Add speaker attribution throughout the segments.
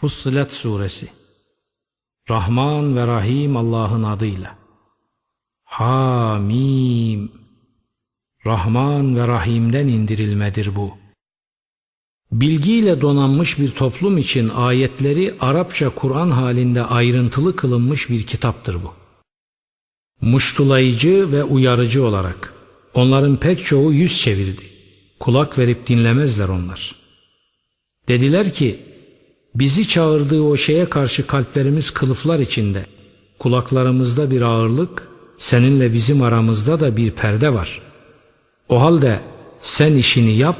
Speaker 1: Fussilet Suresi Rahman ve Rahim Allah'ın adıyla Hamim Rahman ve Rahim'den indirilmedir bu. Bilgiyle donanmış bir toplum için ayetleri Arapça Kur'an halinde ayrıntılı kılınmış bir kitaptır bu. Muştulayıcı ve uyarıcı olarak onların pek çoğu yüz çevirdi. Kulak verip dinlemezler onlar. Dediler ki bizi çağırdığı o şeye karşı kalplerimiz kılıflar içinde, kulaklarımızda bir ağırlık, seninle bizim aramızda da bir perde var. O halde sen işini yap,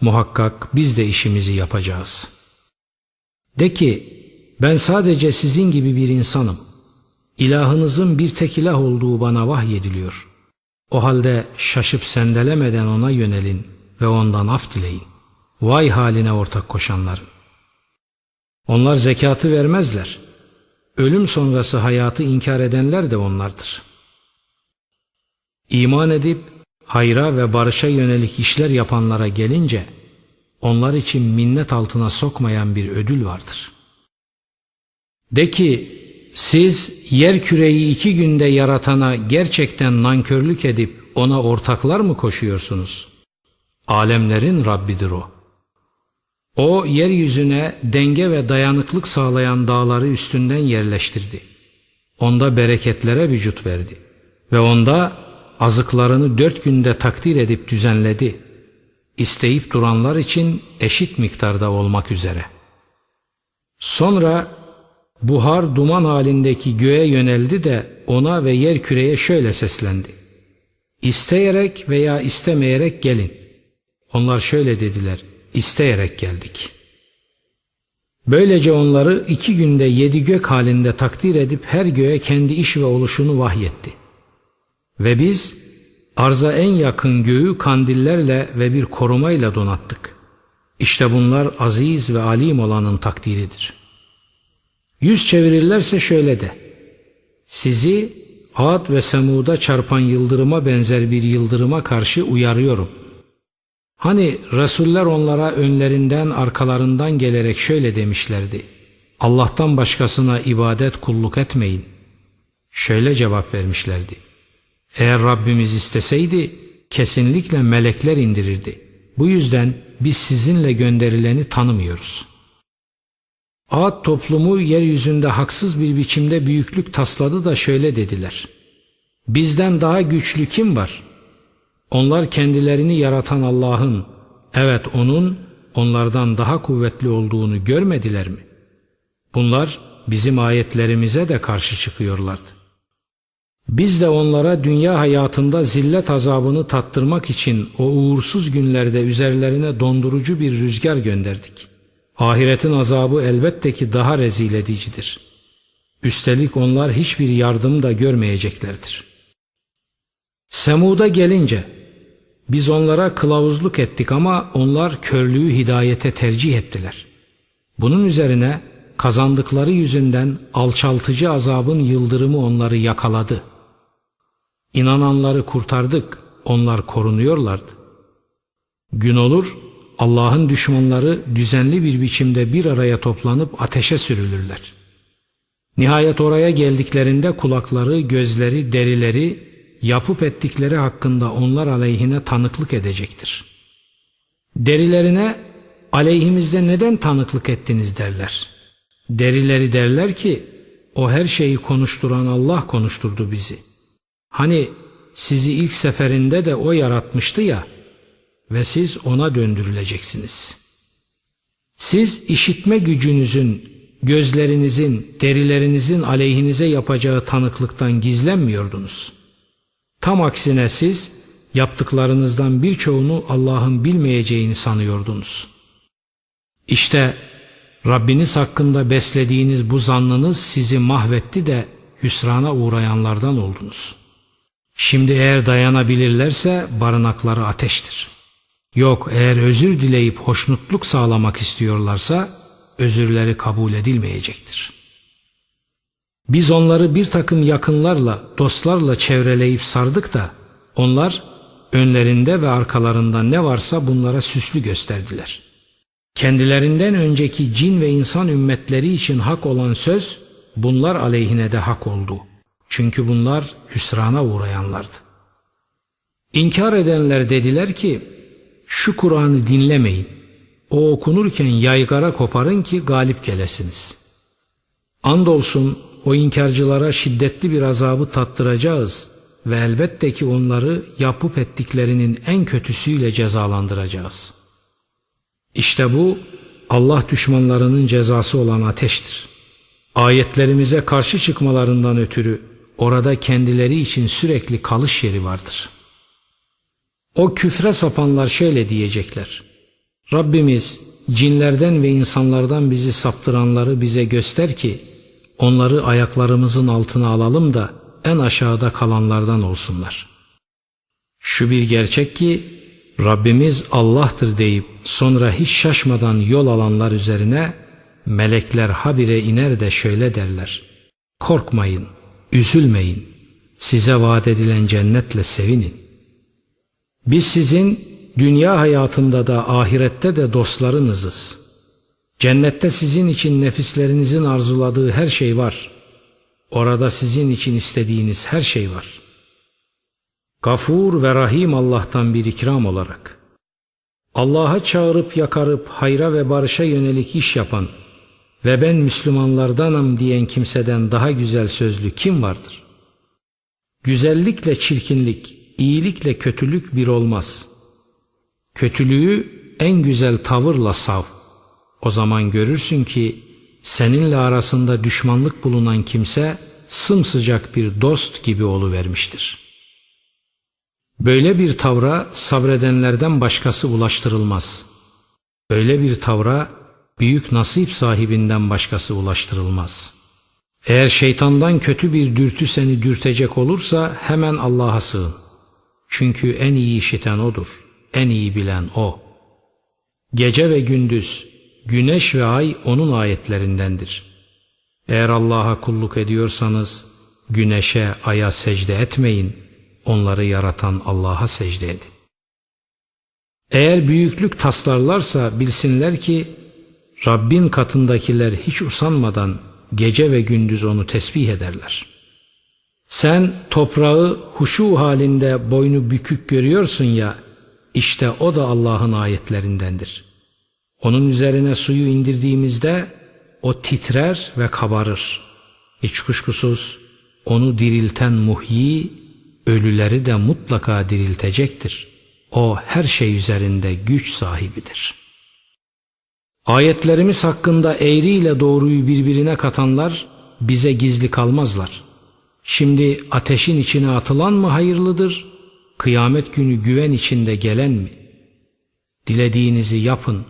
Speaker 1: muhakkak biz de işimizi yapacağız. De ki, ben sadece sizin gibi bir insanım. İlahınızın bir tek ilah olduğu bana vahyediliyor. O halde şaşıp sendelemeden ona yönelin ve ondan af dileyin. Vay haline ortak koşanların. Onlar zekatı vermezler. Ölüm sonrası hayatı inkar edenler de onlardır. İman edip hayra ve barışa yönelik işler yapanlara gelince onlar için minnet altına sokmayan bir ödül vardır. De ki siz yer küreyi iki günde yaratana gerçekten nankörlük edip ona ortaklar mı koşuyorsunuz? Alemlerin Rabbidir o. O yeryüzüne denge ve dayanıklık sağlayan dağları üstünden yerleştirdi. Onda bereketlere vücut verdi. Ve onda azıklarını dört günde takdir edip düzenledi. İsteyip duranlar için eşit miktarda olmak üzere. Sonra buhar duman halindeki göğe yöneldi de ona ve yer küreye şöyle seslendi. İsteyerek veya istemeyerek gelin. Onlar şöyle dediler isteyerek geldik. Böylece onları iki günde yedi gök halinde takdir edip her göğe kendi iş ve oluşunu vahyetti. Ve biz arza en yakın göğü kandillerle ve bir korumayla donattık. İşte bunlar aziz ve alim olanın takdiridir. Yüz çevirirlerse şöyle de. Sizi Ad ve Semud'a çarpan yıldırıma benzer bir yıldırıma karşı uyarıyorum.'' Hani Resuller onlara önlerinden arkalarından gelerek şöyle demişlerdi. Allah'tan başkasına ibadet kulluk etmeyin. Şöyle cevap vermişlerdi. Eğer Rabbimiz isteseydi kesinlikle melekler indirirdi. Bu yüzden biz sizinle gönderileni tanımıyoruz. Ad toplumu yeryüzünde haksız bir biçimde büyüklük tasladı da şöyle dediler. Bizden daha güçlü kim var? Onlar kendilerini yaratan Allah'ın, evet O'nun onlardan daha kuvvetli olduğunu görmediler mi? Bunlar bizim ayetlerimize de karşı çıkıyorlardı. Biz de onlara dünya hayatında zillet azabını tattırmak için o uğursuz günlerde üzerlerine dondurucu bir rüzgar gönderdik. Ahiretin azabı elbette ki daha rezil edicidir. Üstelik onlar hiçbir yardım da görmeyeceklerdir. Semud'a gelince biz onlara kılavuzluk ettik ama onlar körlüğü hidayete tercih ettiler. Bunun üzerine kazandıkları yüzünden alçaltıcı azabın yıldırımı onları yakaladı. İnananları kurtardık, onlar korunuyorlardı. Gün olur, Allah'ın düşmanları düzenli bir biçimde bir araya toplanıp ateşe sürülürler. Nihayet oraya geldiklerinde kulakları, gözleri, derileri yapıp ettikleri hakkında onlar aleyhine tanıklık edecektir. Derilerine aleyhimizde neden tanıklık ettiniz derler. Derileri derler ki o her şeyi konuşturan Allah konuşturdu bizi. Hani sizi ilk seferinde de o yaratmıştı ya ve siz ona döndürüleceksiniz. Siz işitme gücünüzün, gözlerinizin, derilerinizin aleyhinize yapacağı tanıklıktan gizlenmiyordunuz.'' Tam aksine siz yaptıklarınızdan birçoğunu Allah'ın bilmeyeceğini sanıyordunuz. İşte Rabbiniz hakkında beslediğiniz bu zannınız sizi mahvetti de hüsrana uğrayanlardan oldunuz. Şimdi eğer dayanabilirlerse barınakları ateştir. Yok eğer özür dileyip hoşnutluk sağlamak istiyorlarsa özürleri kabul edilmeyecektir.'' Biz onları bir takım yakınlarla, dostlarla çevreleyip sardık da onlar önlerinde ve arkalarında ne varsa bunlara süslü gösterdiler. Kendilerinden önceki cin ve insan ümmetleri için hak olan söz bunlar aleyhine de hak oldu. Çünkü bunlar hüsrana uğrayanlardı. İnkar edenler dediler ki şu Kur'an'ı dinlemeyin. O okunurken yaygara koparın ki galip gelesiniz. Andolsun o inkarcılara şiddetli bir azabı tattıracağız ve elbette ki onları yapıp ettiklerinin en kötüsüyle cezalandıracağız. İşte bu Allah düşmanlarının cezası olan ateştir. Ayetlerimize karşı çıkmalarından ötürü orada kendileri için sürekli kalış yeri vardır. O küfre sapanlar şöyle diyecekler. Rabbimiz cinlerden ve insanlardan bizi saptıranları bize göster ki onları ayaklarımızın altına alalım da en aşağıda kalanlardan olsunlar. Şu bir gerçek ki Rabbimiz Allah'tır deyip sonra hiç şaşmadan yol alanlar üzerine melekler habire iner de şöyle derler. Korkmayın, üzülmeyin, size vaat edilen cennetle sevinin. Biz sizin dünya hayatında da ahirette de dostlarınızız. Cennette sizin için nefislerinizin arzuladığı her şey var. Orada sizin için istediğiniz her şey var. Gafur ve Rahim Allah'tan bir ikram olarak. Allah'a çağırıp yakarıp hayra ve barışa yönelik iş yapan ve ben Müslümanlardanım diyen kimseden daha güzel sözlü kim vardır? Güzellikle çirkinlik, iyilikle kötülük bir olmaz. Kötülüğü en güzel tavırla sav. O zaman görürsün ki seninle arasında düşmanlık bulunan kimse sımsıcak bir dost gibi oluvermiştir. Böyle bir tavra sabredenlerden başkası ulaştırılmaz. Böyle bir tavra büyük nasip sahibinden başkası ulaştırılmaz. Eğer şeytandan kötü bir dürtü seni dürtecek olursa hemen Allah'a sığın. Çünkü en iyi işiten O'dur, en iyi bilen O. Gece ve gündüz, güneş ve ay O'nun ayetlerindendir. Eğer Allah'a kulluk ediyorsanız, güneşe, aya secde etmeyin, onları yaratan Allah'a secde edin. Eğer büyüklük taslarlarsa bilsinler ki, Rabbin katındakiler hiç usanmadan gece ve gündüz onu tesbih ederler. Sen toprağı huşu halinde boynu bükük görüyorsun ya, işte o da Allah'ın ayetlerindendir. Onun üzerine suyu indirdiğimizde o titrer ve kabarır. Hiç kuşkusuz onu dirilten muhyi, ölüleri de mutlaka diriltecektir. O her şey üzerinde güç sahibidir. Ayetlerimiz hakkında eğri ile doğruyu birbirine katanlar bize gizli kalmazlar. Şimdi ateşin içine atılan mı hayırlıdır, kıyamet günü güven içinde gelen mi? Dilediğinizi yapın,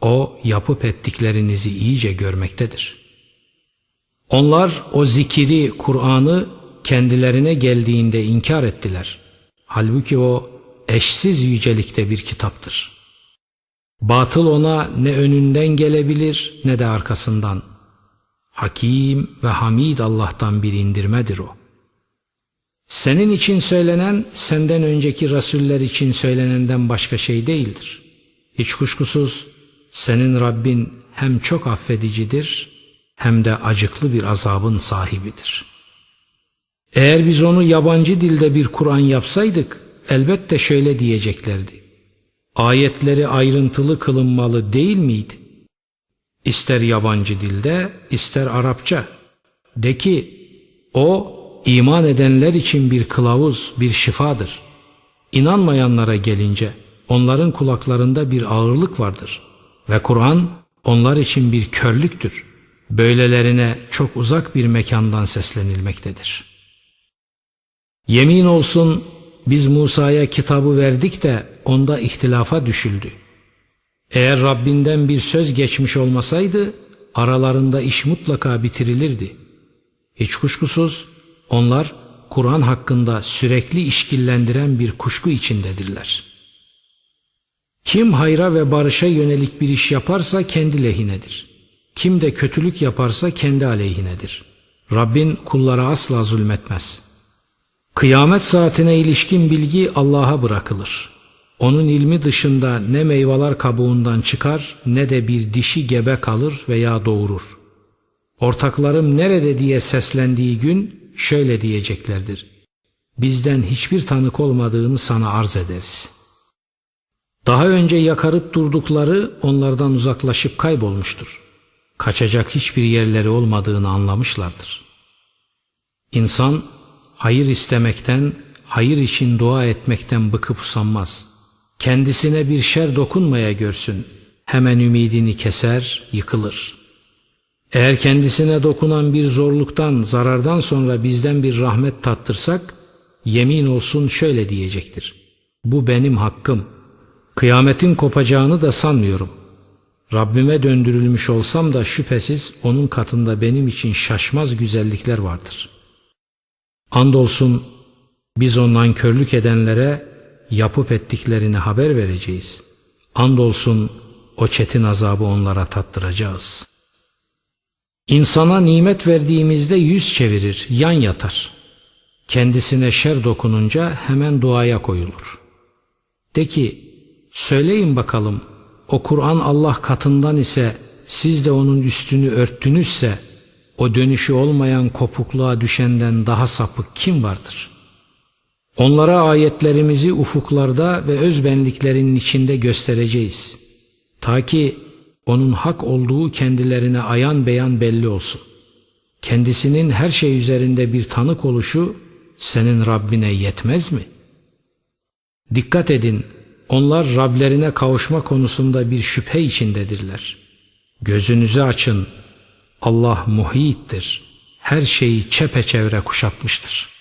Speaker 1: o yapıp ettiklerinizi iyice görmektedir. Onlar o zikiri, Kur'an'ı kendilerine geldiğinde inkar ettiler. Halbuki o eşsiz yücelikte bir kitaptır. Batıl ona ne önünden gelebilir ne de arkasından. Hakim ve Hamid Allah'tan bir indirmedir o. Senin için söylenen senden önceki rasuller için söylenenden başka şey değildir. Hiç kuşkusuz senin Rabbin hem çok affedicidir hem de acıklı bir azabın sahibidir. Eğer biz onu yabancı dilde bir Kur'an yapsaydık elbette şöyle diyeceklerdi. Ayetleri ayrıntılı kılınmalı değil miydi? İster yabancı dilde ister Arapça. De ki o iman edenler için bir kılavuz, bir şifadır. İnanmayanlara gelince onların kulaklarında bir ağırlık vardır. Ve Kur'an onlar için bir körlüktür. Böylelerine çok uzak bir mekandan seslenilmektedir. Yemin olsun biz Musa'ya kitabı verdik de onda ihtilafa düşüldü. Eğer Rabbinden bir söz geçmiş olmasaydı aralarında iş mutlaka bitirilirdi. Hiç kuşkusuz onlar Kur'an hakkında sürekli işkillendiren bir kuşku içindedirler. Kim hayra ve barışa yönelik bir iş yaparsa kendi lehinedir. Kim de kötülük yaparsa kendi aleyhinedir. Rabbin kullara asla zulmetmez. Kıyamet saatine ilişkin bilgi Allah'a bırakılır. Onun ilmi dışında ne meyveler kabuğundan çıkar ne de bir dişi gebe kalır veya doğurur. Ortaklarım nerede diye seslendiği gün şöyle diyeceklerdir. Bizden hiçbir tanık olmadığını sana arz ederiz. Daha önce yakarıp durdukları onlardan uzaklaşıp kaybolmuştur. Kaçacak hiçbir yerleri olmadığını anlamışlardır. İnsan hayır istemekten, hayır için dua etmekten bıkıp usanmaz. Kendisine bir şer dokunmaya görsün. Hemen ümidini keser, yıkılır. Eğer kendisine dokunan bir zorluktan, zarardan sonra bizden bir rahmet tattırsak, yemin olsun şöyle diyecektir. Bu benim hakkım. Kıyametin kopacağını da sanmıyorum. Rabbime döndürülmüş olsam da şüphesiz onun katında benim için şaşmaz güzellikler vardır. Andolsun biz ondan körlük edenlere yapıp ettiklerini haber vereceğiz. Andolsun o çetin azabı onlara tattıracağız. İnsana nimet verdiğimizde yüz çevirir, yan yatar. Kendisine şer dokununca hemen duaya koyulur. De ki, söyleyin bakalım, o Kur'an Allah katından ise siz de onun üstünü örttünüzse, o dönüşü olmayan kopukluğa düşenden daha sapık kim vardır? Onlara ayetlerimizi ufuklarda ve özbenliklerinin içinde göstereceğiz. Ta ki onun hak olduğu kendilerine ayan beyan belli olsun. Kendisinin her şey üzerinde bir tanık oluşu senin Rabbine yetmez mi? Dikkat edin, onlar Rablerine kavuşma konusunda bir şüphe içindedirler. Gözünüzü açın, Allah muhittir, her şeyi çepeçevre kuşatmıştır.''